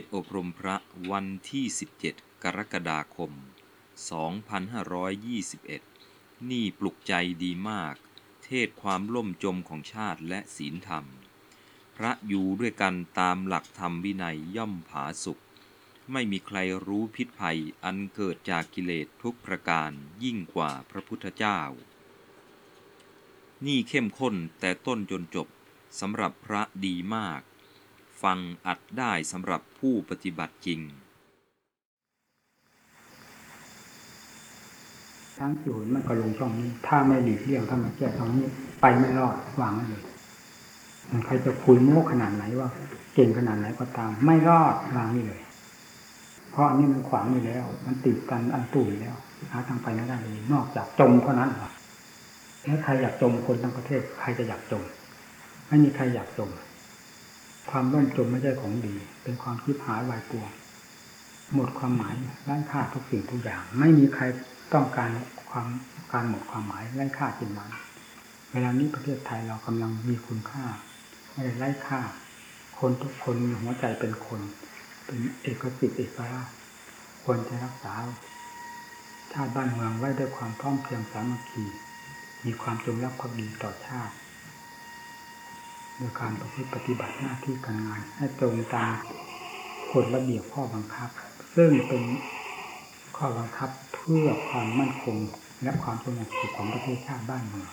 ศอบรมพระวันที่ 17 กรกฎาคม 2521 นี่ปลุกใจดีมาก เทศความล่มจมของชาติและศีลธรรม พระอยู่ด้วยกันตามหลักธรรมวินัยย่อมผาสุข ไม่มีใครรู้พิษภัยอันเกิดจากกิเลสทุกประการยิ่งกว่าพระพุทธเจ้า นี่เข้มข้นแต่ต้นจนจบสำหรับพระดีมาก ฟังอัดได้สำหรับผู้ปฏิบัติจริง ทั้งสี่หนมันก็ลงช่องนี้ ถ้าไม่หลีกเลี่ยงถ้ามาแก้ตรงนี้ ไปไม่รอดวางเลยใครจะคุยโม้ขนาดไหนว่า เก่งขนาดไหนก็ตาม ไม่รอดวางนี่เลย เพราะอันนี้มันขวางอยู่แล้ว มันติดกันอันตู้อยู่แล้วหาทางไปไม่ได้เลยนอกจากจมเท่านั้นหรอแล้วใครอยากจมคนทั้งประเทศ ใครจะอยากจม ไม่มีใครอยากจม ความร่มจมไม่ใช่ของดี เป็นความคิดหายวายปวหมดความหมายไร้ค่าทุกสิ่งทุกอย่าง ไม่มีใครต้องการความการหมดความหมายไร้ค่าจริงมันเวลานี้ประเทศไทยเรากำลังมีคุณค่าไม่ได้ไร้ค่า คนทุกคนมีหัวใจเป็นคน เป็นเอกสิทธิ์เอกราชควรจะรักษาชาติบ้านเมืองไว้ด้วยความพร้อมเพรียงสามัคคีมีความจงรักภักดีต่อชาติ โดยการประพฤติปฏิบัติหน้าที่การงาน ให้ตรงตามกฎระเบียบข้อบังคับ ซึ่งเป็นข้อบังคับเพื่อความมั่นคงและความสงบสุขของประเทศชาติบ้านเมือง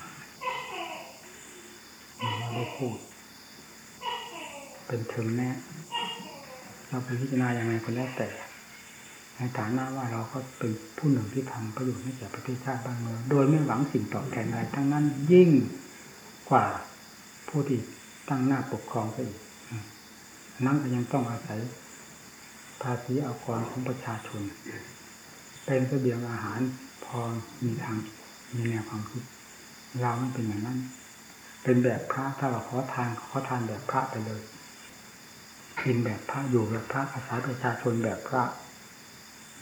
เราได้พูด เป็นถึงแน่เราไปพิจารณาอย่างไรก็แล้วแต่ในฐานะว่าเราก็เป็นผู้หนึ่งที่ทำประโยชน์ให้แก่ประเทศชาติบ้านเมืองโดยไม่หวังสิ่งตอบแทนอะไรทั้งนั้นยิ่งกว่าผู้ที่ ตั้งหน้าปกครองไปอีกนั้นก็ยังต้องอาศัย ภาษีอากรของประชาชน เป็นเสบียงอาหารพอมีทางมีแนวความคิด เรามันเป็นอย่างนั้น เป็นแบบพระถ้าเราขอทานขอทานแบบพระไปเลยกินแบบพระอยู่แบบพระอาศัยประชาชนแบบพระ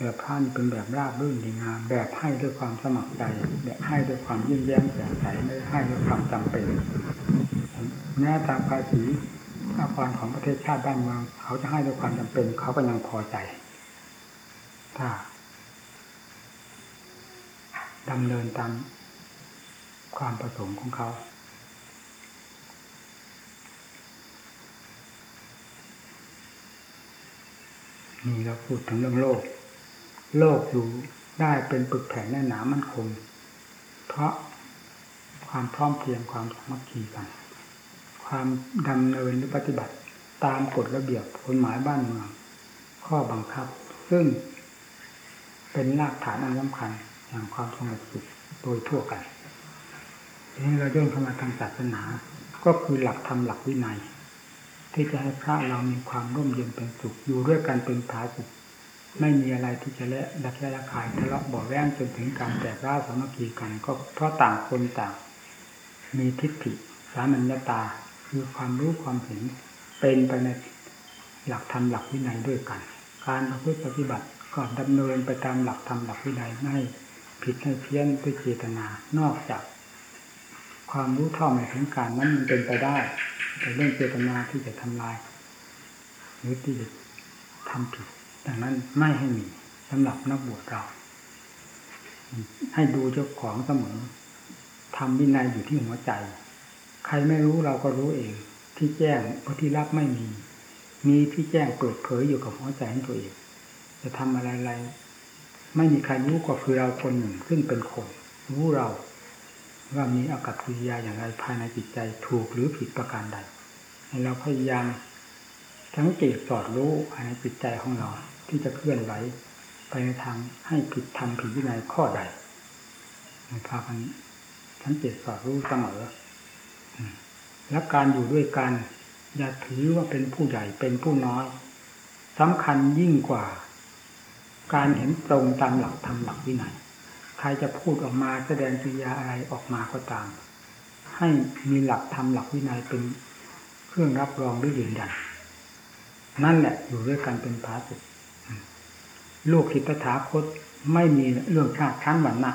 แบบพระนี่เป็นแบบราบรื่นดีงาม แบบให้ด้วยความสมัครใจแบบให้ด้วยความยิ้มแย้มแจ่มใสไม่ให้ด้วยความจำเป็น แม้ตามภาษีอาภรของประเทศชาติบ้านเมืองเขาจะให้ด้วยความจำเป็นเขาก็ยังพอใจ ถ้าดำเนินตามความประสงค์ของเขานี่เราพูดถึงเรื่องโลก โลกอยู่ได้เป็นปึกแผ่นแน่นหนามั่นคง เพราะความพร้อมเพรียงความสามัคคีกัน ความดำเนินหรือปฏิบัติตามกฎระเบียบกฎหมายบ้านเมืองข้อบังคับ ซึ่งเป็นรากฐานอันสำคัญอย่างความสงบสุขโดยทั่วกันทีนี้เราย่นเข้ามาทางศาสนา ก็คือหลักธรรมหลักวินัย ที่จะให้พระเรามีความร่มเย็นเป็นสุขอยู่ด้วยกันเป็นผาสุขไม่มีอะไรที่จะละละแค่ละคายทะเลาะบ่อแว้งจนถึงการแตกร้าวสามัคคีกัน ก็เพราะต่างคนต่าง มีทิฏฐิสามัญญาตา คือความรู้ความเห็นเป็นไปในหลักธรรมหลักวินัยด้วยกัน การประพฤติปฏิบัติก็ดำเนินไปตามหลักธรรมหลักวินัยไม่ผิดให้เพี้ยนด้วยเจตนา นอกจาก ความรู้เท่าไม่ถึงการนั้นมันเป็นไปได้แต่เรื่องเจตนาที่จะทำลาย หรือที่จะทำผิดดังนั้นไม่ให้มีสำหรับนักบวชเรา ให้ดูเจ้าของเสมอทำวินัยอยู่ที่หัวใจ ใครไม่รู้เราก็รู้เอง ที่แจ้งเพราะที่รับไม่มี มีที่แจ้งเปิดเผยอยู่กับหัวใจของตัวเอง จะทำอะไรๆไม่มีใครรู้ก็คือเราคนหนึ่งซึ่งเป็นคน รู้เราว่ามีอากับกิริยาอย่างไรภายในจิตใจถูกหรือผิดประการใดเราพยายามทั้งเกตสอดรู้ภายในจิตใจของเรา ที่จะเคลื่อนไหวไปในทางให้ผิดทำผิดวินัยข้อใดพากันทั้งเกตสอดรู้เสมอ และการอยู่ด้วยกัน อย่าถือว่าเป็นผู้ใหญ่เป็นผู้น้อยสำคัญยิ่งกว่า การเห็นตรงตามหลักธรรมหลักวินัยใครจะพูดออกมาแสดงกิริยาอะไรออกมาก็ตาม ให้มีหลักธรรมหลักวินัยเป็นเครื่องรับรองหรือยืนยันนั่นแหละอยู่ด้วยกันเป็นพาสุลูกคิตถาคตไม่มีเรื่องชาติชั้นวรรณะ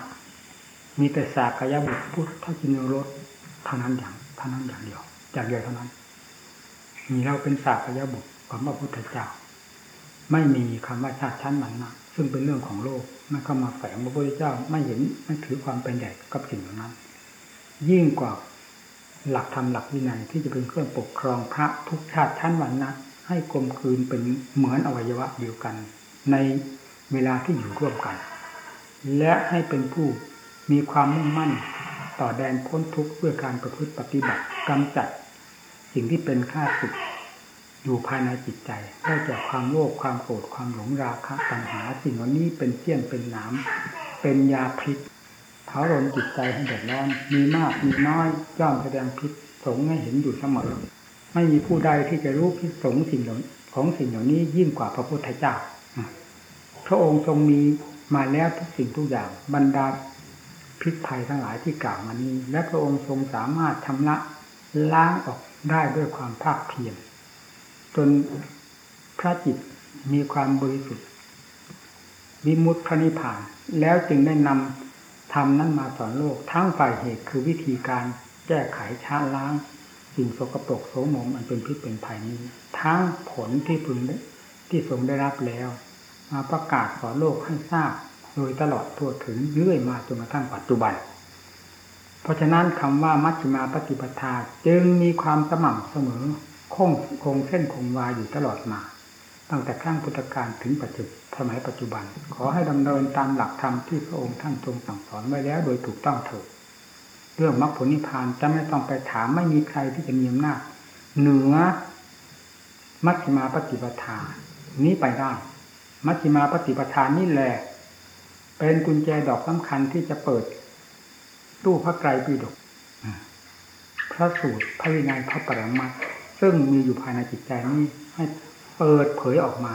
มีแต่สากยบุตรพุทธกินรสเท่านั้นอย่าง เท่านั้นอย่างเดียวจากเดียวเท่านั้นมีเราเป็นสากยบุตรของพระพุทธเจ้า ไม่มีคำว่าชาติชั้นวรรณะซึ่งเป็นเรื่องของโลกมันเข้ามาแฝงพระพุทธเจ้าไม่เห็นไม่ถือความเป็นใหญ่กับสิ่งเหล่านั้น ยิ่งกว่าหลักธรรมหลักวินัยที่จะเป็นเครื่องปกครองพระทุกชาติชั้นวรรณะให้กลมกลืนเป็นเหมือนอวัยวะเดียวกัน ในเวลาที่อยู่ร่วมกัน และให้เป็นผู้มีความมุ่งมั่น ต่อแดนพ้นทุกข์ด้วยการประพฤติปฏิบัติกำจัด สิ่งที่เป็นข้าศึกอยู่ภายในจิตใจได้แก่ความโลภความโกรธความหลงราคะตัณหา สิ่งเหล่านี้เป็นเสี้ยนเป็นหนามเป็นยาพิษเผารนจิตใจให้เดือดร้อน มีมากมีน้อยย่อมแสดงพิษสงให้เห็นอยู่เสมอไม่มีผู้ใดที่จะรู้พิษสงสิ่งเหล่าของสิ่งเหล่านี้ยิ่งกว่าพระพุทธเจ้าพระองค์ทรงมีมาแล้วทุกสิ่งทุกอย่างบรรดา พิษภัยทั้งหลายที่กล่าวมานี้ และพระองค์ทรงสามารถชำระล้างออกได้ด้วยความภาคเพียรจนพระจิตมีความบริสุทธิ์วิมุตติพระนิพพาน แล้วจึงได้นำธรรมนั้นมาสอนโลก ทั้งฝ่ายเหตุคือวิธีการแก้ไขชาล้างสิ่งสกปรกโสมมอันเป็นพิษเป็นภัยนี้ ทั้งผลที่พึงที่ทรงได้รับแล้ว มาประกาศสอนโลกให้ทราบ โดยตลอดทั่วถึงเรื่อยมาจนกระทั่งปัจจุบัน เพราะฉะนั้นคำว่ามัชฌิมาปฏิปทาจึงมีความสม่ำเสมอคงคงเส้นคงวาอยู่ตลอดมา ตั้งแต่ครั้งพุทธกาลถึงปัจจุบันสมัยปัจจุบัน ขอให้ดำเนินตามหลักธรรมที่พระองค์ท่านทรงสั่งสอนไว้แล้วโดยถูกต้องเถิดเรื่องมรรคผลนิพพานจะไม่ต้องไปถามไม่มีใครที่จะมีอำนาจเหนือมัชฌิมาปฏิปทานี้ไปได้ มัชฌิมาปฏิปทานนี่แหละ เป็นกุญแจดอกสำคัญที่จะเปิดตู้พระไตรปิฎกพระสูตรพระวินัยพระปรมัตถ์ซึ่งมีอยู่ภายในจิตใจนี้ให้เปิดเผยออกมา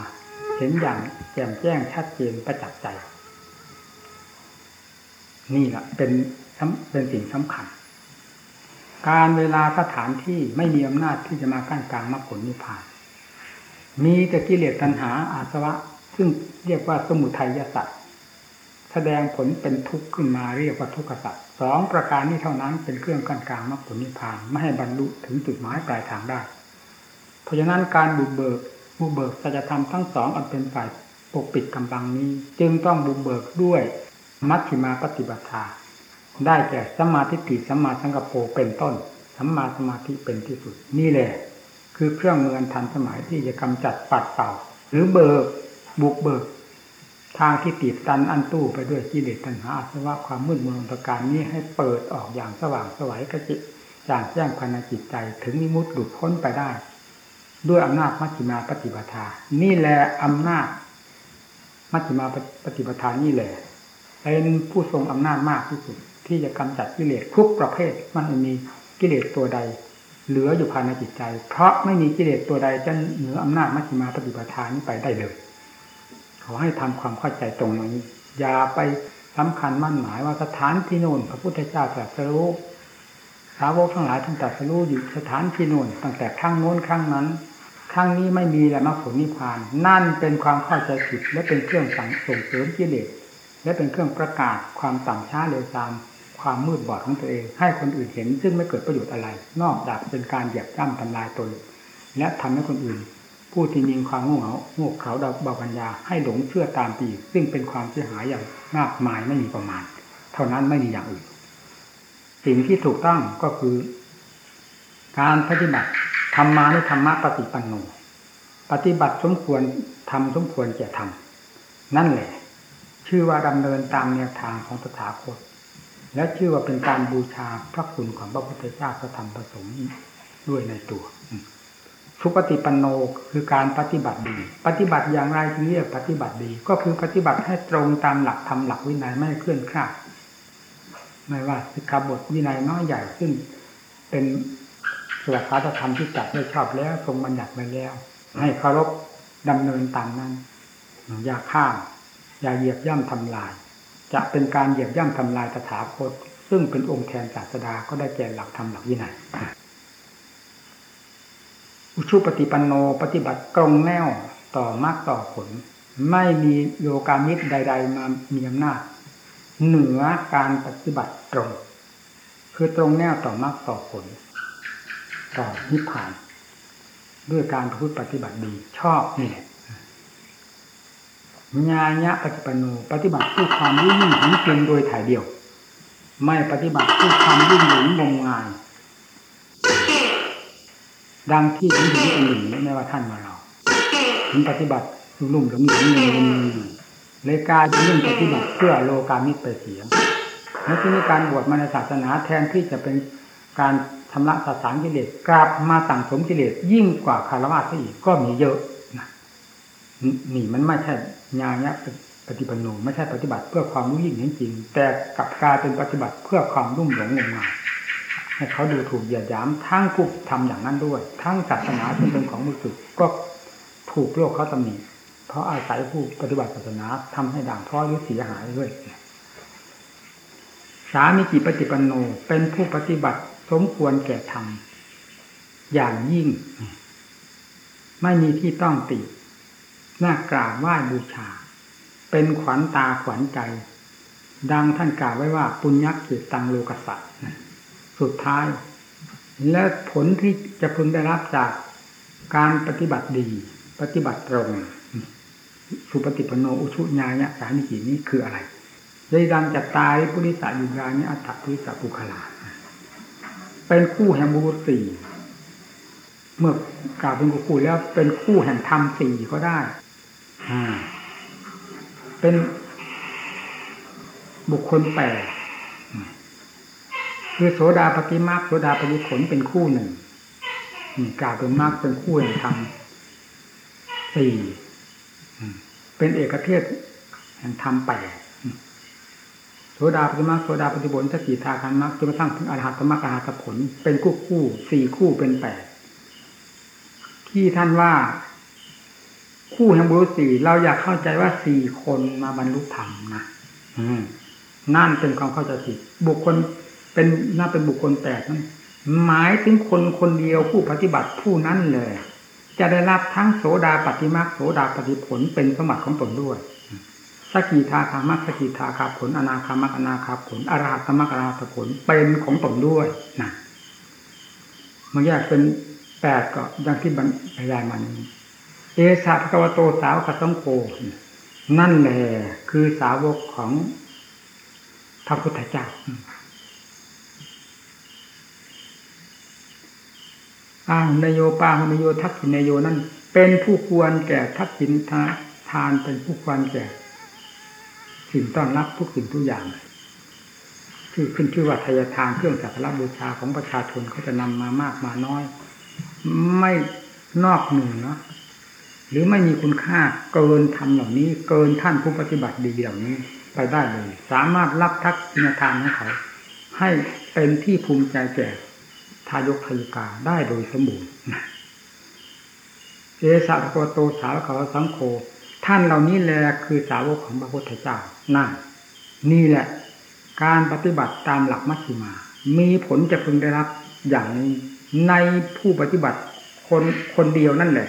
เห็นอย่างแจ่มแจ้งชัดเจนประจักษ์ใจ นี่แหละเป็นเป็นสิ่งสำคัญ การเวลาสถานที่ไม่มีอำนาจที่จะมากั้นกลางมรรคผลนิพพาน มีแต่กิเลสตัณหาอาสวะ ซึ่งเรียกว่าสมุทัยสัตว์ แสดงผลเป็นทุกข์ขึ้นมาเรียกว่าทุกขสัตว์สองประการนี้เท่านั้นเป็นเครื่องกั้นกลางมรรคผลนิพพานไม่ให้บรรลุถึงจุดหมายปลายทางได้ เพราะฉะนั้นการบุกเบิกบุกเบิกสัจธรรมทั้งสองอันเป็นฝ่ายปกปิดกำบังนี้ จึงต้องบุกเบิกด้วยมัชฌิมาปฏิบัติาได้แก่สมาธิติสัมมาสังกปรเป็นต้นสัมมาสมาธิเป็นที่สุด นี่แหละ คือเครื่องมือทันสมัยที่จะกำจัดปัดเป่า หรือเบิกบุกเบิก ทางที่ติดตันอันตู้ไปด้วยกิเลสตัณหาอาสวะความมืดมนตการนี้ให้เปิดออกอย่างสว่างสวัยกระจิตจางแจ้งภายในจิตใจถึงมิมุติหลุดพ้นไปได้ ด้วยอำนาจมัชฌิมาปฏิปทา นี่แหละอำนาจมัชฌิมาปฏิปทานี่แหละเป็นผู้ทรงอำนาจมากที่สุด ที่จะกำจัดกิเลสทุกประเภท มันม่มีกิเลสตัวใด เหลืออยู่ภายในจิตใจ เพราะไม่มีกิเลสตัวใดจะเหนืออำนาจมัชฌิมาปฏิปทานี้ไปได้เลย ขอให้ทำความเข้าใจตรงนี้ อย่าไปสำคัญมั่นหมายว่าสถานที่โน่นพระพุทธเจ้าตรัสรู้สาวกทั้งหลายท่านตรัสรู้อยู่สถานที่โน่นตั้งแต่ข้างโน้นข้างนั้นข้างนี้ไม่มีแล้วมรรคผลนิพพาน นั่นเป็นความเข้าใจผิดและเป็นเครื่องสั่งส่งเสริมกิเลสและเป็นเครื่องประกาศความต่ำช้าเร็วตามความมืดบอดของตัวเอง ให้คนอื่นเห็นซึ่งไม่เกิดประโยชน์อะไร นอกจากเป็นการเหยียบย่ำทำลายตนและทำให้คนอื่น ผู้ที่มีความโง่เขลาโง่เขาดาวบาปัญญาให้หลงเชื่อตามปีซึ่งเป็นความเสียหายอย่างมากมายไม่มีประมาณ เท่านั้นไม่มีอย่างอื่น สิ่งที่ถูกต้องก็คือ การปฏิบัติธรรมานุธรรมะปฏิปันโนปฏิบัติสมควรทำสมควรแก่ทำนั่นแหละ ชื่อว่าดำเนินตามแนวทางของตถาคต และชื่อว่าเป็นการบูชาพระคุณของพระพุทธเจ้าพระธรรมพระสงฆ์ด้วยในตัว สุปฏิปันโนคือการปฏิบัติดี ปฏิบัติอย่างไรจึงเรียกปฏิบัติดี ก็คือปฏิบัติให้ตรงตามหลักธรรมหลักวินัยไม่เคลื่อนคลาดไม่ว่าสิกขาบทวินัยน้อยใหญ่ซึ่งเป็นสวัสดิธรรมที่จัดได้ชอบแล้วทรงบัญญัติไว้แล้ว ให้เคารพดำเนินตามนั้น อย่าข้ามอย่าเหยียบย่ำทำลาย จะเป็นการเหยียบย่ำทำลายตถาคต ซึ่งเป็นองค์แทนศาสดาก็ได้แก่หลักธรรมหลักวินัย อุชุปฏิปันโนปฏิบัติตรงแนวต่อมากต่อผล ไม่มีโยกามิตรใด ๆ มามีอำนาจเหนือการปฏิบัติตรง คือตรงแนวต่อมากต่อผล ต่อนิพพาน ด้วยการพูดปฏิบัติดีชอบนี่แหละญาญะปฏิปโนปฏิบัติผู้ความยิ่งถึงเพียงโดยถ่ายเดียว ไม่ปฏิบัติผู้ความยิ่งหลงงมงาย ดังที่ผมเห็นคนอื่นไม่ว่าท่านมาเรา ถึงปฏิบัติลุ่มหลงหลงงมเลยกลายเป็นเรื่องปฏิบัติเพื่อโลกามิตรไปเสียในที่นี้การบวชมาในศาสนาแทนที่จะเป็นการชำระสสารกิเลสกลับมาสั่งสมกิเลสยิ่งกว่าคารวะซะอีกก็มีเยอะนะนี่มันไม่ใช่ญาณะปฏิบัติโนไม่ใช่ปฏิบัติเพื่อความรู้ยิ่งจริง แต่กลับกลายเป็นปฏิบัติเพื่อความรุ่มหลงงมงาย ให้เขาดูถูกเหยียดหยามทั้งผู้ทำอย่างนั้นด้วย ทั้งศาสนาที่เป็นของมือสุดก็ถูกโลกเขาตำหนิเพราะอาศัยผู้ปฏิบัติศาสนาทำให้ด่างพร้อยหรือเสียหายด้วยสามีจิปฏิปันโนเป็นผู้ปฏิบัติสมควรแก่ธรรมอย่างยิ่ง ไม่มีที่ต้องติหน่ากราบไหว้บูชา เป็นขวัญตาขวัญใจ ดังท่านกล่าวไว้ว่า ปุญญกิจตังโลกสัต สุดท้าย และผลที่จะพึงได้รับจากการปฏิบัติดี ปฏิบัติตรง สุปฏิปโนอุชุญาเนี่ยสามิจินี้คืออะไรยดังจัตตายปุริสายุรานิอัตถปุริสปุคลาเป็นคู่แห่งบุรุษสี่เมื่อกล่าวเป็นคู่แล้วเป็นคู่แห่งธรรมสี่ก็ได้เป็นบุคคลแปด คือโสดาปฏิมาโสดาปฏิผลเป็นคู่หนึ่งกล่าวเป็นมากเป็นคู่แห่งธรรมสี่เป็นเอกเทศแห่งธรรมแปดโสดาปฏิมาโสดาปฏิผลสกิทาคันมรรคจนกระทั่งถึงอรหัตมรรคอรหัตผล เป็นคู่คู่สี่คู่เป็นแปดที่ท่านว่า คู่แห่งบุรุษสี่เราอยากเข้าใจว่าสี่คนมาบรรลุธรรมนะนั่นเป็นความเข้าใจผิดบุคคล เป็นน่าเป็นบุคคลแปดนั้นหมายถึงคนคนเดียวผู้ปฏิบัติผู้นั้นเลย จะได้รับทั้งโสดาปฏิมาโสดาปฏิผลเป็นสมบัติของตนด้วยสกิทาคามัสกิทาคาผล อนาคามักอนาคาผลอรหัตมักอรหัตผลเป็นของตนด้วยนะมันแยกเป็นแปดก็อย่างที่บรรยายมานี้เอสาภกวโตสาวกสังโฆนั่นแหละคือสาวกของพระพุทธเจ้า อาหุนโยปาหุนโยทักษินโยนั่นเป็นผู้ควรแก่ทักษินทานเป็นผู้ควรแก่สิ่งต้อนรับทุกสิ่งทุกอย่างที่ขึ้นชื่อว่าทายทานเครื่องสักการบูชาของประชาชนเขาจะนำมามากมาน้อย ไม่นอกเหนือหรือไม่มีคุณค่าเกินทำเหล่านี้ เกินท่านผู้ปฏิบัติดีเหล่านี้ไปได้เลย สามารถรับทักษิณทานของเขา ให้เป็นที่ภูมิใจแก่ายกทายกาได้โดยสมบูรณ์เอสะโกโตสาวเขาสังโฆท่านเหล่านี้แหละคือสาวกของพระพุทธเจ้านั่นนี่แหละ การปฏิบัติตามหลักมัชฌิมา มีผลจะพึงได้รับอย่างนี้ในผู้ปฏิบัติคนคนเดียวนั่นแหละ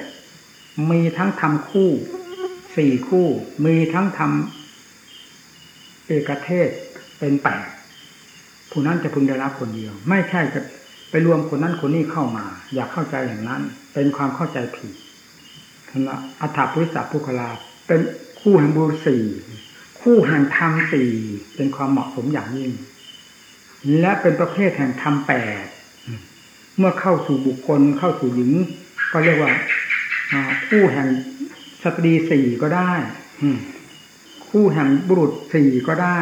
มีทั้งทำคู่สี่คู่ มีทั้งทำเอกเทศเป็นแปดผู้นั้นจะพึงได้รับคนเดียว ไม่ใช่จะ รวมคนนั้นคนนี้เข้ามา อยากเข้าใจอย่างนั้น เป็นความเข้าใจผิดนะอัฏฐปุริสปุคลา เป็นคู่แห่งบุรุสี่คู่แห่งธรรมสี่เป็นความเหมาะสมอย่างยิ่ง และเป็นประเภทแห่งธรรมแปดเมื่อเข้าสู่บุคคลเข้าสู่หญิง ก็เรียกว่าคู่แห่งสตรีสี่ก็ได้คู่แห่งบุรุษสี่ก็ได้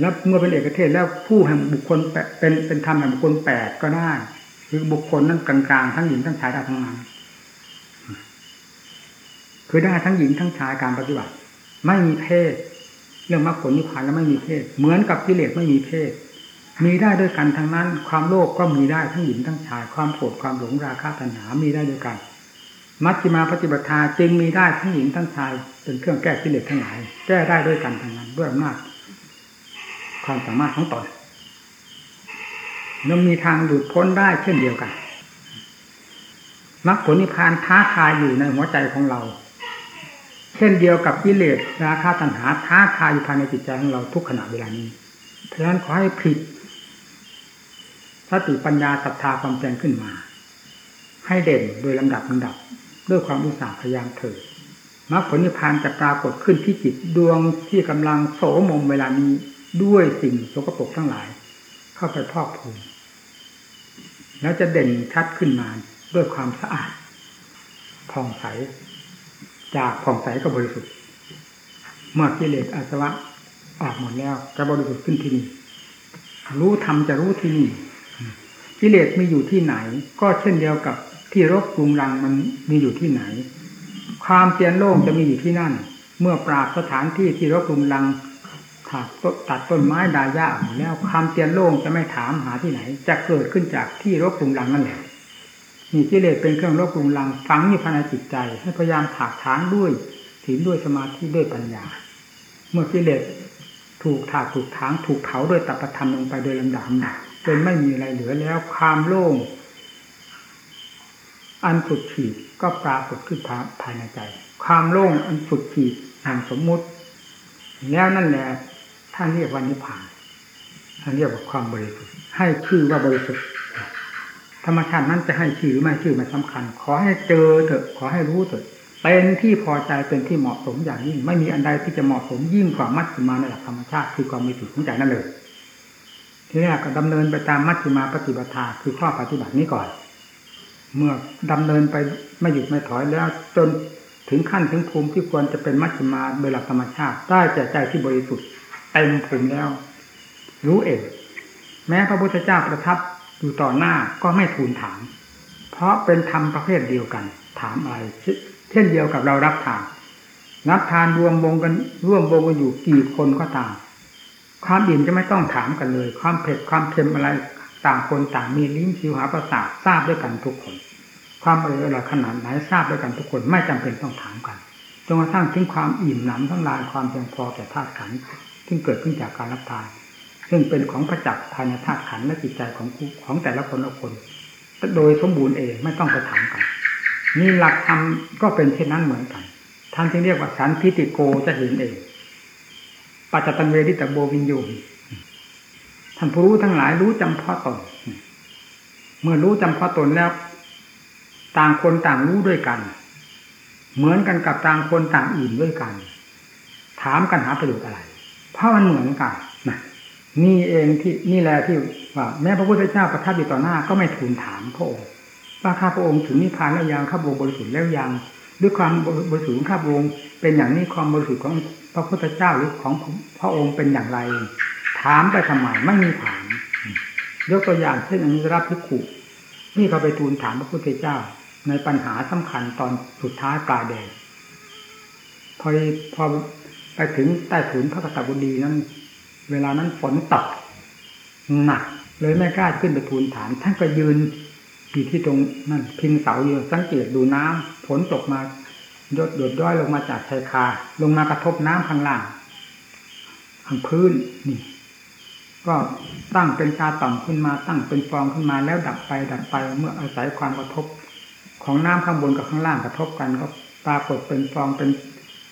แล้วเมื่อเป็นเอกเทศแล้วคู่แห่งบุคคลเป็นเป็นธรรมแห่งบุคคลแปดก็ได้ คือบุคคลนั้นกลางๆทั้งหญิงทั้งชายได้ทั้งนั้นคือได้ทั้งหญิงทั้งชายการปฏิบัติ ไม่มีเพศ เรื่องมรรคผลนิพพานแล้วไม่มีเพศ เหมือนกับกิเลสไม่มีเพศ มีได้ด้วยกันทั้งนั้น ความโลภก็มีได้ทั้งหญิงทั้งชาย ความโกรธความหลงราคะตัณหา มีได้ด้วยกัน มัชฌิมาปฏิบัติจึงมีได้ทั้งหญิงทั้งชายเป็นเครื่องแก้กิเลสทั้งหลาย แก้ได้ด้วยกันทั้งนั้นด้วยอำนาจ ความสามารถของตนแล้วมีทางหลุดพ้นได้เช่นเดียวกันมรรคผลนิพพานท้าทายอยู่ในหัวใจของเรา เช่นเดียวกับกิเลสราคะตัณหาท้าทายอยู่ภายในจิตใจของเราทุกขณะเวลานี้เพราะฉะนั้นขอให้ผิดสติปัญญาศรัทธาความแจ้งขึ้นมา ให้เด่นโดยลำดับลำดับ ด้วยความอุตสาห์พยายามเถิดมรรคผลนิพพานจะปรากฏขึ้นที่จิตดวงที่กำลังโสมมเวลานี้ ด้วยสิ่งสกปรกทั้งหลาย เข้าไปพอกพูนแล้วจะเด่นชัดขึ้นมาด้วยความสะอาดผ่องใส จากผ่องใสก็บริสุทธิ์เมื่อกิเลสอาสวะออกหมดแล้วจะบริสุทธิ์ขึ้นที่นี่รู้ธรรมจะรู้ที่นี่กิเลสมีอยู่ที่ไหน ก็เช่นเดียวกับที่รกรุงรังมันมีอยู่ที่ไหน ความเตียนโล่งจะมีอยู่ที่นั่น เมื่อปราบสถานที่ที่รกรุงรัง ตัดตัดต้นไม้ดาย่าแล้วความเตียนโล่งจะไม่ถามหาที่ไหน จะเกิดขึ้นจากที่รกรุงรังนั่นแหละมีกิเลสเป็นเครื่องรกรุงรังฝังอยู่ภายในจิตใจ ให้พยายามถากถางด้วยศีลด้วยสมาธิด้วยปัญญา เมื่อกิเลสถูกถากถูกถางถูกเผาโดยตัปธรรมลงไปโดยลำดับจนไม่มีอะไรเหลือแล้วความโล่ง อันสุดขีดก็ปรากฏขึ้นภายในใจ ความโล่งอันสุดขีดแห่งสมมุติ แล้วนั่นแหละ ท่านเรียกว่านิพพานท่านเรียกว่าความบริสุทธิ์ให้ชื่อว่าบริสุทธิ์ธรรมชาตินั้นจะให้ชื่อหรือไม่ชื่อไม่สำคัญ ขอให้เจอเถอะขอให้รู้เถอะเป็นที่พอใจเป็นที่เหมาะสมอย่างยิ่ง ไม่มีอันใดที่จะเหมาะสมยิ่งกว่ามัชฌิมาในหลักธรรมชาติคือความบริสุทธิ์ของใจนั่นเลย ทีแรกก็ดำเนินไปตามมัชฌิมาปฏิบัติคือข้อปฏิบัตินี้ก่อน เมื่อดำเนินไปไม่หยุดไม่ถอยแล้ว จนถึงขั้นถึงภูมิที่ควรจะเป็นมัชฌิมาโดยหลักธรรมชาติได้แก่ใจที่บริสุทธิ์ เต็มภูมิแล้ว รู้เอง แม้พระพุทธเจ้าประทับอยู่ต่อหน้าก็ไม่ทูลถาม เพราะเป็นธรรมประเภทเดียวกัน ถามอะไรเช่นเดียวกับเรารับทานรับทานรวมวงกันร่วมวงกันอยู่กี่คนก็ตาม ความอิ่มจะไม่ต้องถามกันเลย ความเผ็ดความเค็มอะไรต่างคนต่างมีลิ้นชิวหาประสาททราบด้วยกันทุกคน ความอร่อยอร่อยขนาดไหนทราบด้วยกันทุกคนไม่จำเป็นต้องถามกันจนกระทั่งถึงความอิ่มหนำทั้งลายความเพียงพอแก่ธาตุขันธ์ ซึ่งเกิดขึ้นจากการรับทาน ซึ่งเป็นของประจักษ์ภายในธาตุขันและจิตใจของของแต่ละคนละคน โดยสมบูรณ์เองไม่ต้องไปถามกันนี่หลักธรรมก็เป็นเช่นนั้นเหมือนกัน ท่านจึงเรียกว่าสันพิติโกจะเห็นเอง ปัจจตังเวทิตโบวินยูท่านผู้รู้ทั้งหลายรู้จำเพาะตน เมื่อรู้จำเพาะตนแล้ว ต่างคนต่างรู้ด้วยกัน เหมือนกันกับต่างคนต่างอิ่มด้วยกัน ถามกันหาประโยชน์อะไร เพราะมันเหมือนกันนะนี่เองที่นี่แหละที่ว่าแม้พระพุทธเจ้าประทับอยู่ต่อหน้าก็ไม่ทูลถามพระองค์ว่าข้าพระองค์ถึงนิพพานแล้วยังข้าพระองค์บริสุทธิ์แล้วยังด้วยความบริสุทธิ์ของข้าพระองค์เป็นอย่างนี้ความบริสุทธิ์ของพระพุทธเจ้าหรือของพระองค์เป็นอย่างไร ถามไปทำไมไม่มีถาม ยกตัวอย่างเช่นอนี้รับพิขุนี่เขาไปทูลถามพระพุทธเจ้า ในปัญหาสำคัญตอนสุดท้ายปลายแดงพอพอ ไปถึงใต้ถุนพระกตบุรีนั้น เวลานั้นฝนตกหนัก เลยไม่กล้าขึ้นไปทูลถามท่านก็ยืนอยู่ที่ตรงนั่นพิงเสาอยู่สังเกตดูน้ำฝนตกมายดหยดย้อยลงมาจากชายคา ลงมากระทบน้ำข้างล่างข้างพื้นนี่ ก็ตั้งเป็นกาต่ำขึ้นมา ตั้งเป็นฟองขึ้นมาแล้วดับไปดับไปเมื่ออาศัยความกระทบ ของน้ำข้างบนกับข้างล่างกระทบกันก็ปรากฏเป็นฟองเป็น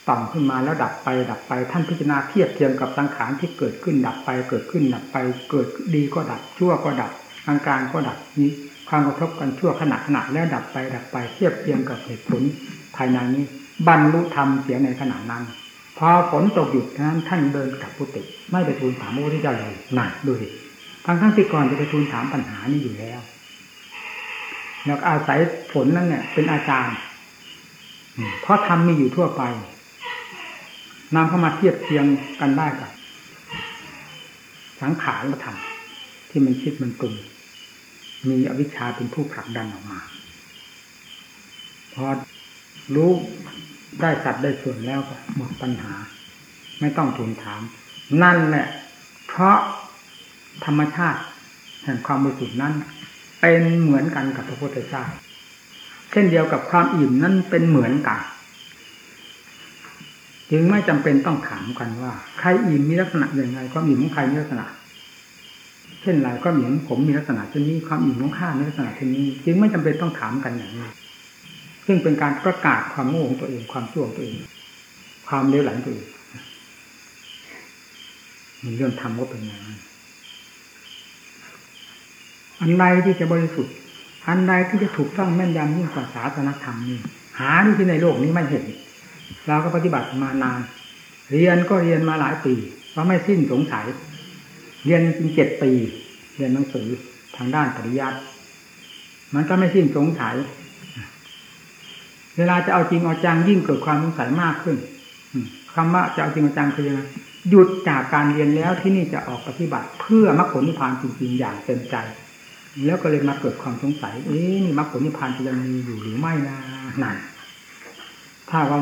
ต่ำขึ้นมาแล้วดับไป ดับไป ท่านพิจารณาเทียบเทียมกับสังขารที่เกิดขึ้นดับไป เกิดขึ้นดับไป เกิดดีก็ดับ ชั่วก็ดับกลางกลางก็ดับนี้ความกระทบกันชั่วขณะขณะแล้วดับไปดับไปเทียบเทียงกับเหตุผลภายในนี้ บรรลุธรรมเสียในขณะนั้น พอฝนตกหยุดนั้นท่านเดินกลับกุฏิไม่ไปทูลถามพระพุทธเจ้าเลยหนักดูดิทั้งทั้งที่ก่อนจะไปทูลถามปัญหานี้อยู่แล้วแล้วอาศัยฝนนั่นเนี่ยเป็นอาจารย์เพราะธรรมมีอยู่ทั่วไป นำเข้ามาเทียบเทียงกันได้กับ สังขารธรรมที่มันคิดมันปรุงมีอวิชชาเป็นผู้ผลักดันออกมา พอรู้ได้สัตว์ได้ส่วนแล้วก็หมดปัญหา ไม่ต้องทูลถาม นั่นแหละ เพราะธรรมชาติแห่งความบริสุทธิ์นั้น เป็นเหมือนกันกับพระพุทธเจ้าเช่นเดียวกับความอิ่มนั้นเป็นเหมือนกัน จึงไม่จำเป็นต้องถามกันว่า ใครอิ่มมีลักษณะอย่างไรความอิ่มของใครมีลักษณะ เช่นไรก็เหมือนผมมีลักษณะเช่นนี้ความอิ่มของข้ามีลักษณะเช่นนี้ จึงไม่จำเป็นต้องถามกันอย่างนี้ซึ่งเป็นการประกาศความโง่ของตัวเองความชั่วของตัวเอง ความเลวไหลตัวเองมีเรื่องทำก็เป็นอย่างนั้นอันใดที่จะบริสุทธิ์ อันใดที่จะถูกต้องแม่นยำยิ่งกว่าศาสนธรรมนี่หาที่ในโลกนี้ไม่เห็น เราก็ปฏิบัติมานาน เรียนก็เรียนมาหลายปีก็ไม่สิ้นสงสัย เรียนจริงเจ็ดปี เรียนหนังสือทางด้านปริยัติมันก็ไม่สิ้นสงสัย เวลาจะเอาจริงเอาจังยิ่งเกิดความสงสัยมากขึ้นคำว่าจะเอาจริงเอาจังคือยังไงหยุดจากการเรียนแล้วที่นี่จะออกปฏิบัติ เพื่อมรรคผลนิพพานจริงๆอย่างเต็มใจ แล้วก็เลยมาเกิดความสงสัย เอ๊ะนี่มรรคผลนิพพานจะยังมีอยู่หรือไม่นะนั่นถ้าว่า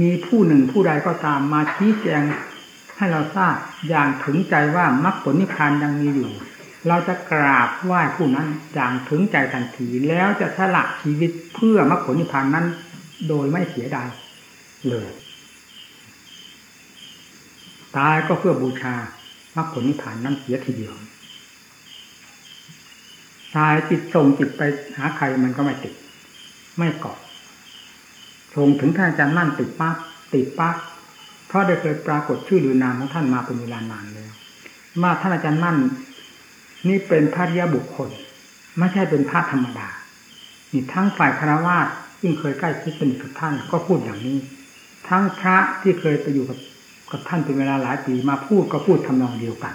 มีผู้หนึ่งผู้ใดก็ตามมาชี้แจงให้เราทราบอย่างถึงใจว่ามรรคผลนิพพานยังมีอยู่ เราจะกราบไหว้ผู้นั้นอย่างถึงใจทันทีแล้วจะสละชีวิตเพื่อมรรคผลนิพพานนั้น โดยไม่เสียดายเลยตายก็เพื่อบูชามรรคผลนิพพานนั้นเสียทีเดียวตายจิตส่งจิตไปหาใครมันก็ไม่ติด ไม่เกาะ ส่งถึงท่านอาจารย์มั่นติดปั๊บติดปั๊บเพราะได้เคยปรากฏชื่อหรือนามของท่านมาเป็นเวลานานแล้วว่าท่านอาจารย์มั่น นี่เป็นพระยาบุคคล ไม่ใช่เป็นพระธรรมดานี่ทั้งฝ่ายคารวะซึ่งเคยใกล้ชิดสนิทกับท่านก็พูดอย่างนี้ ทั้งพระที่เคยไปอยู่กับกับท่านเป็นเวลาหลายปีมาพูดก็พูดทำนองเดียวกัน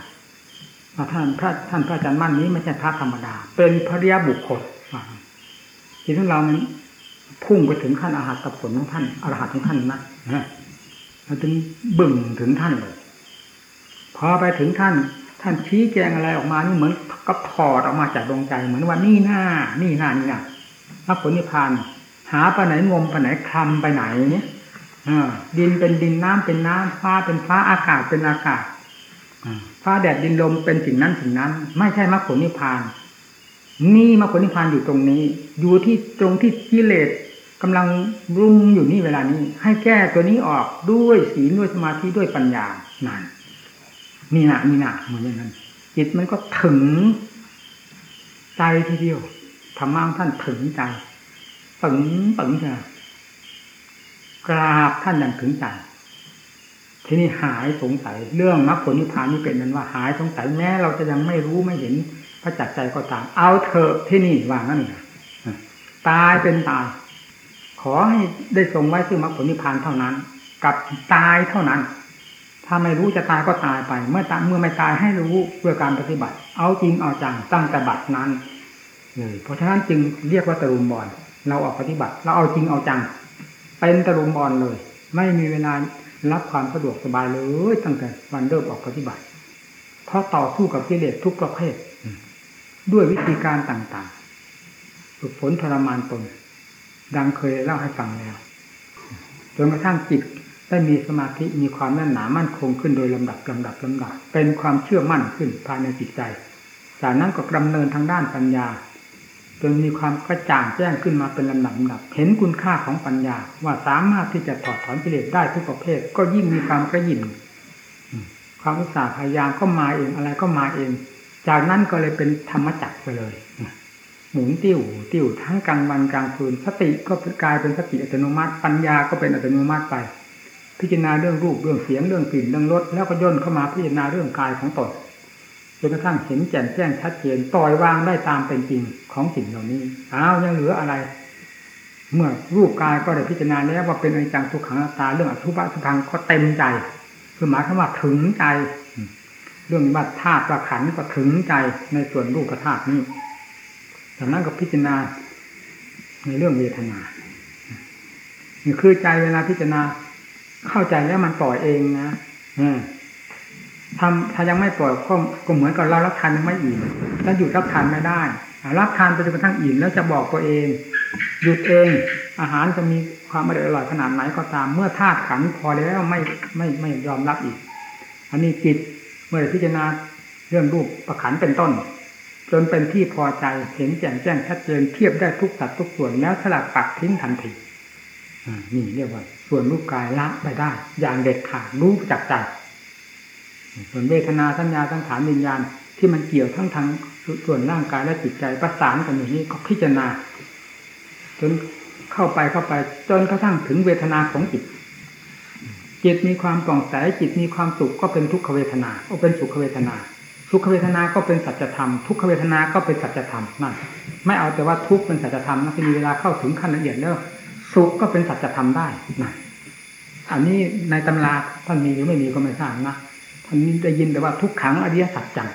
ว่าท่านพระท่านพระอาจารย์มั่นนี้ไม่ใช่พระธรรมดา เป็นพระยาบุคคลที่ทั้งเรานั้น พุ่งไปถึงขั้นอาหารกับผลของท่านอรหัตของท่านนะเราถึงบึ่งถึงท่านเลยพอไปถึงท่าน ท่านชี้แจงอะไรออกมานี่เหมือนก็ถอดออกมาจากดวงใจ เหมือนว่านี่หน้า นี่หน้านี่นะพระผลนิพพาน หาไปไหนงมไปไหนคลำไปไหนเนี่ยดินเป็นดินน้ำเป็นน้ำฟ้าเป็นฟ้าอากาศเป็นอากาศฟ้าแดดดินลมเป็นสิ่งนั้นสิ่งนั้น ไม่ใช่มรรคผลนิพพาน นี่มรรคผลนิพพานอยู่ตรงนี้ อยู่ที่ตรงที่กิเลส กำลังรุมอยู่นี่เวลานี้ ให้แก้ตัวนี้ออกด้วยศีลด้วยสมาธิด้วยปัญญานั่นนี่นะนี่นะเหมือนอย่างนั้น จิตมันก็ถึงใจทีเดียวธรรมะท่านถึงใจตึงตึงจะกราบท่านอย่างถึงใจทีนี้หายสงสัยเรื่องมรรคผลนิพพานนี่เป็นนั้นว่าหายสงสัยแม้เราจะยังไม่รู้ไม่เห็นพระจักใจก็ตาม เอาเถอะที่นี่วางั้นนี่ตายเป็นตาย ขอให้ได้ทรงไว้ซึ่งมรรคผลนิพพานเท่านั้น กับตายเท่านั้น ถ้าไม่รู้จะตายก็ตายไป เมื่อตเมื่อไม่ตายให้รู้เพื่อการปฏิบัติ เอาจริงเอาจังตั้งแต่บัดนั้นเลยเพราะฉะนั้นจึงเรียกว่าตรุมบอลเราออกปฏิบัติ เราเอาจริงเอาจัง เป็นตรุมบอลเลย ไม่มีเวลารับความสะดวกสบายเลยตั้งแต่วันเริ่มออกปฏิบัติ เพราะต่อสู้กับกิเลสทุกประเภท ด้วยวิธีการต่างๆ ฝึกฝนทรมานตน ดังเคยเล่าให้ฟังแล้วจนกระทั่งจิตได้มีสมาธิมีความแน่นหนามั่นคงขึ้นโดยลำดับลำดับลำดับ เป็นความเชื่อมั่นขึ้นภายในจิตใจ จากนั้นก็ดำเนินทางด้านปัญญา จนมีความกระจ่างแจ้งขึ้นมาเป็นลำดับลำดับ เห็นคุณค่าของปัญญา ว่าสามารถที่จะถอดถอนกิเลสได้ทุกประเภท ก็ยิ่งมีความกระยิมความอุตสาห์พยายามก็มาเองอะไรก็มาเอง จากนั้นก็เลยเป็นธรรมจักรไปเลย หมุนติ้วติ้วทั้งกลางวันกลางคืน สติก็กลายเป็นสติอัตโนมัติ ปัญญาก็เป็นอัตโนมัติไป พิจารณาเรื่องรูปเรื่องเสียงเรื่องกลิ่นเรื่องรสแล้วก็ย่นเข้ามาพิจารณาเรื่องกายของตนจนกระทั่งเห็นแจ่มแจ้งชัดเจนปล่อยวางได้ตามเป็นจริงของสิ่งเหล่านี้อ้าวยังเหลืออะไร เมื่อรูปกายก็ได้พิจารณาแล้วว่าเป็นอนิจจังทุกขังตาเรื่องอสุภะสุพังก็เต็มใจ คือหมายความว่าถึงใจ เรื่องบัตธาตุประขันก็ถึงใจในส่วนรูปธาตุนี้ จากนั้นก็พิจารณาในเรื่องเวทนาคือใจเวลาพิจารณาเข้าใจแล้วมันปล่อยเองนะทำถ้ายังไม่ปล่อยก็ก็เหมือนกับเรารับทานยังไม่อิ่มแล้วหยุดรับทานไม่ได้รับทานไปจนกระทั่งอิ่มแล้วจะบอกตัวเอง หยุดเอง อาหารจะมีความอร่อยขนาดไหนก็ตาม เมื่อธาตุขันพอแล้วไม่ไม่ไม่ยอมรับอีก อันนี้จิตเมื่อพิจารณาเรื่องรูปประขันเป็นต้น จนเป็นที่พอใจเห็นแจ่มแจ้งชัดเจนเทียบได้ทุกสัดทุกส่วนแล้วสลัดปักทิ้งทันทีนี่เรียกว่า ส่วนรูปกายละไปได้ อย่างเด็ดขาดรู้จักใจส่วนเวทนาสัญญาสังขารวิญญาณที่มันเกี่ยวทั้งทางส่วนร่างกายและจิตใจประสานกันอย่างนี้ก็พิจารณา จนเข้าไปเข้าไป จนกระทั่งถึงเวทนาของจิต จิตมีความปล่องใสจิตมีความสุขก็เป็นทุกขเวทนาก็เป็นสุขเวทนา ทุกขเวทนาก็เป็นสัจธรรม ทุกขเวทนาก็เป็นสัจธรรมนั่นไม่เอาแต่ว่าทุกเป็นสัจธรรมนะที่มีเวลาเข้าถึงขั้นละเอียดแล้วสุขก็เป็นสัจธรรมได้นะอันนี้ในตำราท่านมีหรือไม่มีก็ไม่ทราบนะท่านได้ยินแต่ว่าทุกขังอริยสัจจัง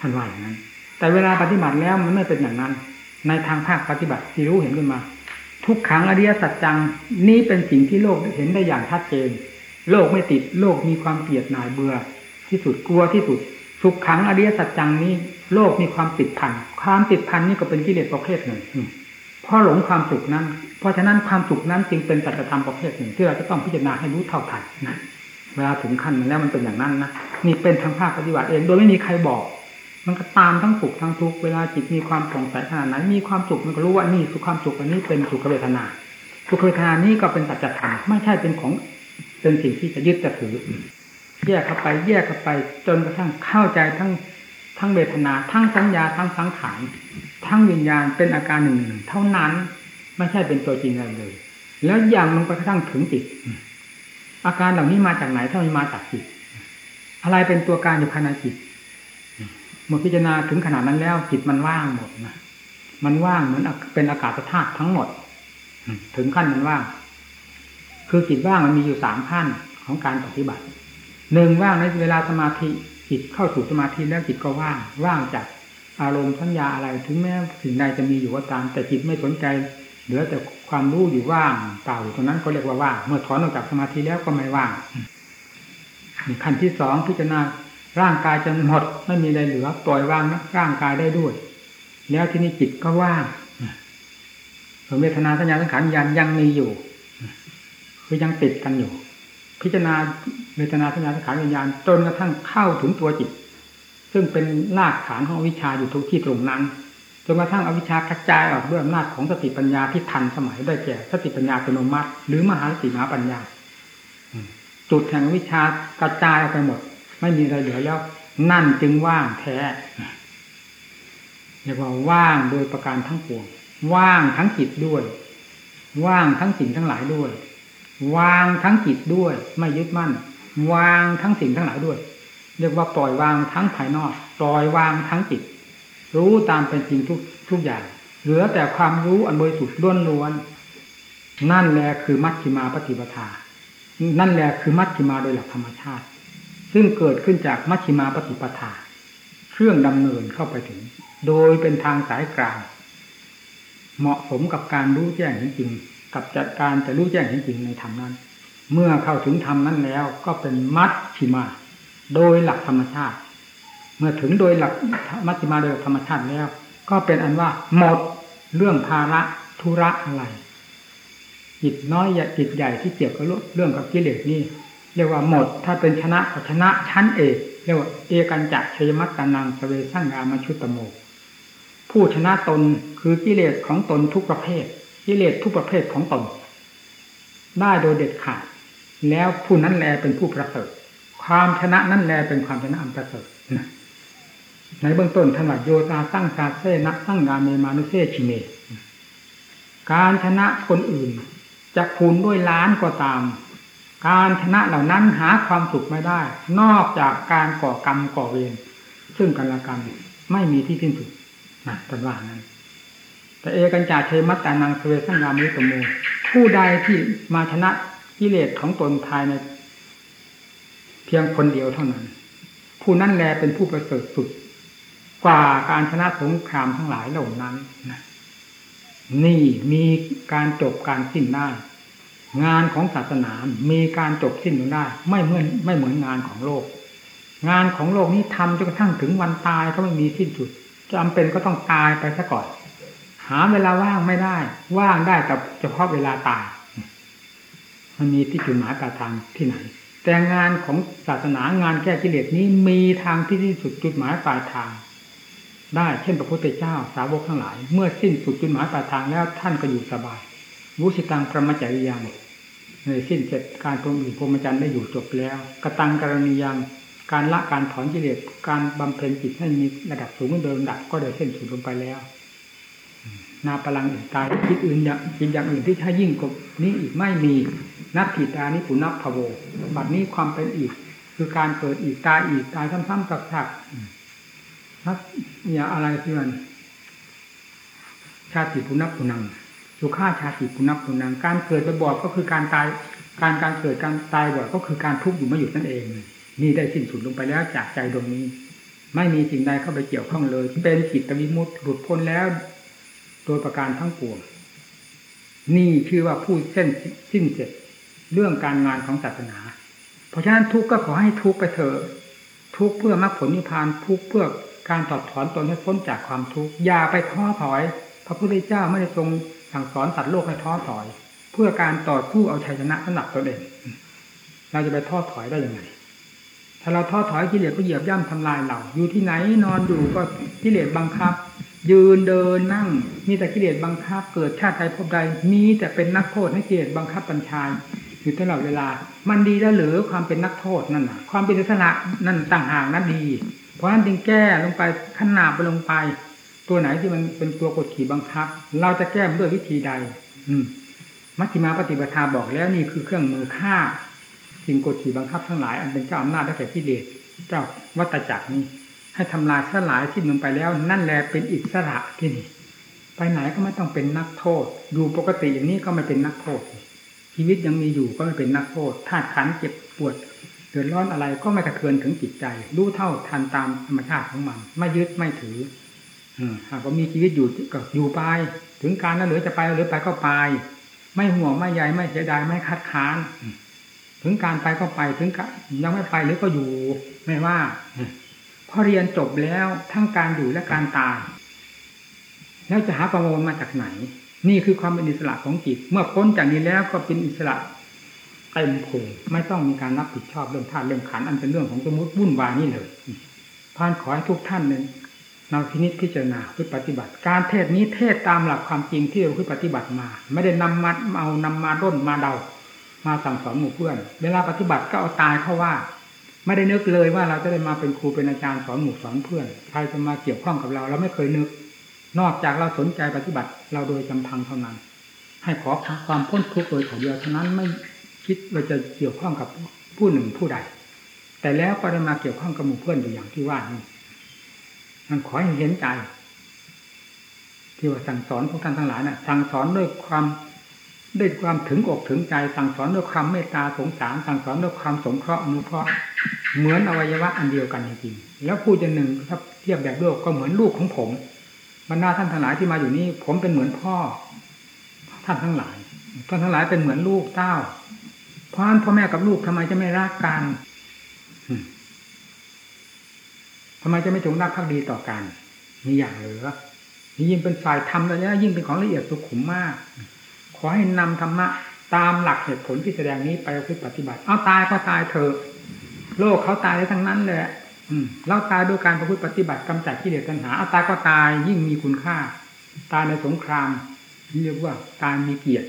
ท่านว่าอย่างนั้น แต่เวลาปฏิบัติแล้วมันไม่เป็นอย่างนั้น ในทางภาคปฏิบัติที่รู้เห็นขึ้นมา ทุกขังอริยสัจจังนี้เป็นสิ่งที่โลกเห็นได้อย่างชัดเจน โลกไม่ติดโลกมีความเกลียดหน่ายเบื่อที่สุดกลัวที่สุด สุขขังอริยสัจจังนี้ โลกมีความติดพันความติดพันนี่ก็เป็นกิเลสประเภทหนึ่งเพราะหลงความสุขนั้น เพราะฉะนั้นความสุขนั้นจึงเป็นสัจธรรมประเภทหนึ่ง ที่เราจะต้องพิจารณาให้รู้เท่าทันนะเวลาถึงขั้นนั้นแล้วมันเป็นอย่างนั้นนะนี่เป็นทางภาคปฏิบัติเองโดยไม่มีใครบอก มันก็ตามทั้งสุขทั้งทุกข์เวลาจิตมีความผ่องใสขนาดไหนมีความสุขมันก็รู้ว่านี่สุขความสุขอันนี้เป็นสุขเวทนาสุขเวทนานี้ก็เป็นสัจธรรมไม่ใช่เป็นของเป็นสิ่งที่จะยึดจะถือ แยกเข้าไป แยกเข้าไป จนกระทั่งเข้าใจทั้งทั้งเวทนา ทั้งสัญญาทั้งสังขารทั้งวิญญาณเป็นอาการหนึ่งหนึ่งเท่านั้นไม่ใช่เป็นตัวจริงอะไรเลย แล้วอย่างลงไปกระทั่งถึงจิต อาการเหล่านี้มาจากไหนถ้ามันมาจากจิต อะไรเป็นตัวการอยู่ภายในจิตเมื่อพิจารณาถึงขนาดนั้นแล้วจิตมันว่างหมดนะมันว่างเหมือนเป็นอากาศธาตุทั้งหมด ถึงขั้นมันว่าง คือจิตว่างมันมีอยู่สามขั้นของการปฏิบัติ หนึ่งว่างในเวลาสมาธิจิตเข้าสู่สมาธิแล้วจิตก็ว่าง ว่างจากอารมณ์สัญญาอะไรถึงแม้สิ่งใดจะมีอยู่ก็ตาม แต่จิตไม่สนใจเหลือแต่ความรู้อยู่ว่างเปล่าอยู่ตรงนั้นก็เรียกว่าว่างเมื่อถอนออกจากสมาธิแล้วก็ไม่ว่างขั้นที่สองพิจารณาร่างกายจะหมดไม่มีอะไรเหลือปล่อยวางร่างกายได้ด้วย แล้วที่นี้จิตก็ว่างเวทนาสัญญาสังขารยันยังมีอยู่ คือยังติดกันอยู่ พิจารณา เวทนาสัญญาสังขารวิญญาณจนกระทั่งเข้าถึงตัวจิต ซึ่งเป็นรากฐานของวิชาอยู่ทุกที่ตรงนั้นจนกระทั่งอวิชากระจายออกด้วยอำนาจของสติปัญญาที่ทันสมัยได้แก่สติปัญญาอัตโนมัติ หรือมหาสติมหาปัญญาจุดแห่งวิชากระจายออกไปหมด ไม่มีอะไรเหลือแล้ว นั่นจึงว่างแท้เรียกว่าว่างโดยประการทั้งปวงว่างทั้งจิตด้วย ว่างทั้งสิ่งทั้งหลายด้วย ว่างทั้งจิตด้วย ไม่ยึดมั่น วางทั้งสิ่งทั้งหลายด้วย เรียกว่าปล่อยวางทั้งภายนอก ปล่อยวางทั้งจิต รู้ตามเป็นจริงทุกทุกอย่าง เหลือแต่ความรู้อันบริสุทธิ์ล้วนล้วนนั่นแหละคือมัชฌิมาปฏิปทา นั่นแหละคือมัชฌิมาโดยหลักธรรมชาติ ซึ่งเกิดขึ้นจากมัชฌิมาปฏิปทา เครื่องดำเนินเข้าไปถึง โดยเป็นทางสายกลาง เหมาะสมกับการรู้แจ้งเห็นจริง กับจัดการจะรู้แจ้งเห็นจริงในธรรมนั้น เมื่อเข้าถึงธรรมนั้นแล้ว ก็เป็นมัชชิมา โดยหลักธรรมชาติ เมื่อถึงโดยหลักมัชชิมาโดยธรรมชาติแล้ว ก็เป็นอันว่าหมดเรื่องภาระธุระอะไรจิตน้อยจิตใหญ่ที่เกี่ยวกับเรื่องกับกิเลสนี่เรียกว่าหมด ถ้าเป็นชนะก็ชนะชั้นเอกเรียกว่าเอกันจักชยมัตตานังสเวสังงามาชุตตโมผู้ชนะตนคือกิเลสของตนทุกประเภท กิเลสทุกประเภทของตน ได้โดยเด็ดขาด แล้วผู้นั้นแลเป็นผู้ประเสริฐความชนะนั้นแลเป็นความชนะอันประเสริฐนะในเบื้องต้นท่านว่าโยตาตั้งชาเซนะตั้งงานเมมานุเซชิเมการชนะคนอื่นจะคูณด้วยล้านก็ตาม การชนะเหล่านั้นหาความสุขไม่ได้ นอกจากการก่อกรรมก่อเวรซึ่งกันและกันไม่มีที่สิ้นสุดนะท่านว่านั้น แต่เอกัญจาเทมัตตานังสเวสังยามิตโมผู้ใดที่มาชนะ กิเลสของตนภายใน เพียงคนเดียวเท่านั้น ผู้นั้นแลเป็นผู้ประเสริฐสุด กว่าการชนะสงครามทั้งหลายเหล่านั้นนะนี่มีการจบการสิ้นได้ งานของศาสนา มีการจบสิ้นลงได้ ไม่เหมือนไม่เหมือนงานของโลก งานของโลกนี้ทำจนกระทั่งถึงวันตายก็ไม่มีสิ้นสุดจำเป็นก็ต้องตายไปซะก่อน หาเวลาว่างไม่ได้ ว่างได้แต่เฉพาะเวลาตาย มันมีที่จุดหมายปลายทางที่ไหน แต่งานของศาสนางานแก้กิเลสนี้มีทางที่ที่สุดจุดหมายปลายทาง ได้เช่นพระพุทธเจ้าสาวกทั้งหลาย เมื่อสิ้นสุดจุดหมายปลายทางแล้วท่านก็อยู่สบายวุสิตังพระมจริยังในสิ้นเสร็จการพรมอยู่พรหมจรรย์ได้อยู่จบแล้วกระตังกรณียังการละการถอนกิเลสการบำเพ็ญจิตให้มีระดับสูงเดิมดับก็ได้เส้นสุดลงไปแล้ว นาพลังอื่นตายคิดอื่นอย่างคิดอย่างอื่นที่ใช้ยิ่งกว่านี้อีกไม่มี นับถิตานิปุนับพโวบัดนี้ความเป็นอีก คือการเกิดอีกตายอีกตายซ้ำๆซักๆนักอย่าอะไรที่มันชาติปุนับปุนังสุขาชาติปุนับปุนัง การเกิดไปบอกก็คือการตาย การการเกิดการตายบ่อยก็คือการทุกข์อยู่ไม่หยุดนั่นเอง นี่ได้สิ้นสุดลงไปแล้วจากใจดวงนี้ ไม่มีสิ่งใดเข้าไปเกี่ยวข้องเลย เป็นจิตวิมุตติหลุดพ้นแล้วโดยประการทั้งปวงนี่คือว่าผู้เส้นสิ้นเสร็จ เรื่องการงานของศาสนา เพราะฉะนั้นทุกข์ก็ขอให้ทุกข์ไปเถอะทุกข์เพื่อมรรคผลนิพพานทุกข์เพื่อการถอดถอนตนให้พ้นจากความทุกข์อย่าไปท้อถอย พระพุทธเจ้าไม่ได้ทรงสั่งสอนสัตว์โลกให้ท้อถอย เพื่อการต่อสู้เอาชัยชนะสำหรับตนเองเราจะไปท้อถอยได้ยังไงถ้าเราท้อถอยกิเลสก็เหยียบย่ำทำลายเราอยู่ที่ไหนนอนอยู่ก็กิเลสบังคับ ยืนเดินนั่ง มีแต่กิเลสบังคับ เกิดชาติใดพบใดมีแต่เป็นนักโทษให้กิเลสบังคับบัญชา อยู่ตลอดเวลา มันดีแล้วหรือความเป็นนักโทษนั่นนะความเป็นอิสระนั่นต่างหากนั้นดี เพราะฉะนั้นจึงแก้ลงไปขนาบไปลงไป ตัวไหนที่มันเป็นตัวกดขี่บังคับ เราจะแก้ด้วยวิธีใด อืมมัชฌิมาปฏิปทาบอกแล้วนี่คือเครื่องมือฆ่าสิ่งกดขี่บังคับทั้งหลายอันเป็นเจ้าอำนาจได้แก่กิเลสเจ้าวัตจักรนี้ ให้ทำลายสลายที่มันไปแล้ว นั่นแหละเป็นอิสระที่นี่ ไปไหนก็ไม่ต้องเป็นนักโทษอยู่ปกติอย่างนี้ก็ไม่เป็นนักโทษ ชีวิตยังมีอยู่ก็ไม่เป็นนักโทษธาตุขันเจ็บปวดเดือดร้อนอะไรก็ไม่กระเทือนถึงจิตใจ รู้เท่าทันตามธรรมชาติของมัน ไม่ยึดไม่ถืออหากว่ามีชีวิตอยู่ก็อยู่ไป ถึงการแล้วเหลือจะไปหรือไปก็ไป ไม่ห่วงไม่ใยไม่เสียดายไม่คัดค้าน ถึงการไปก็ไปถึงยังไม่ไปหรือก็อยู่ไม่ว่าพอเรียนจบแล้วทั้งการอยู่และการตายแล้วจะหาประมวลมาจากไหน นี่คือความเป็นอิสระของจิต เมื่อพ้นจากนี้แล้วก็เป็นอิสระเต็มภูมิไม่ต้องมีการรับผิดชอบเรื่องธาตุเรื่องขันอันเป็นเรื่องของสมมติวุ่นวายนี่เลยพานขอให้ทุกท่านเนี่ยนาพินิจพิจารณาพื่อปฏิบัติ การเทศนี้เทศตามหลักความจริงที่เราพื่อปฏิบัติมา ไม่ได้นำมาเอานำมาด้นมาเดา มาสั่งสอนหมู่เพื่อน เวลาปฏิบัติก็เอาตายเข้าว่า ไม่ได้นึกเลยว่าเราจะได้มาเป็นครูเป็นอาจารย์สอนหมู่สอนเพื่อนใครจะมาเกี่ยวข้องกับเราเราไม่เคยนึก นอกจากเราสนใจปฏิบัติเราโดยจำพังเท่านั้น ให้ขอความพ้นทุกข์โดยถ่าเดียวเท่านั้นไม่คิดว่าจะเกี่ยวข้องกับผู้หนึ่งผู้ใด แต่แล้วก็ได้มาเกี่ยวข้องกับหมู่เพื่อนอยู่อย่างที่ว่านี่มันขอให้เห็นใจที่ว่าสั่งสอนพวกท่านทั้งหลายนะ่ะ สั่งสอนด้วยความด้วยความถึงอกถึงใจ สั่งสอนด้วยความเมตตาสงสาร สั่งสอนด้วยความสงเคราะห์อนุเคราะห์เหมือนอวัยวะอันเดียวกันจริงๆแล้วผู้จะหนึ่งถ้าเทียบแบบโลกก็เหมือนลูกของผม บรรดาท่านทั้งหลายที่มาอยู่นี่ผมเป็นเหมือนพ่อ ท่านทั้งหลายท่านทั้งหลายเป็นเหมือนลูกเต้าเพราะนั้นพ่อแม่กับลูกทำไมจะไม่รักกันทำไมจะไม่จงรักภักดีต่อกันมีอย่างเหลือนี่ยิ่งเป็นฝ่ายธรรมแล้วยิ่งเป็นของละเอียดสุขุมมาก ขอให้นำธรรมะตามหลักเหตุผลที่แสดงนี้ไปปฏิบัติ เอาตายก็ตายเถอะ โลกเขาตายได้ทั้งนั้นเลย เราตายด้วยการประพฤติปฏิบัติกำจัดกิเลสตัณหาเอาตายก็ตายยิ่งมีคุณค่า ตายในสงครามเรียกว่าตายมีเกียรติ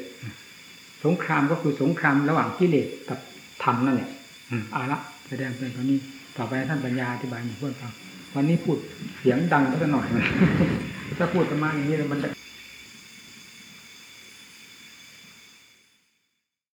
สงครามก็คือสงครามระหว่างกิเลสกับธรรมนั่นแหละเอาละแสดงเป็นตอนนี้ต่อไปท่านปัญญาอธิบายให้เพื่อนฟังวันนี้พูดเสียงดังก็จะหน่อยถ้าพูดประมาณอย่างนี้มัน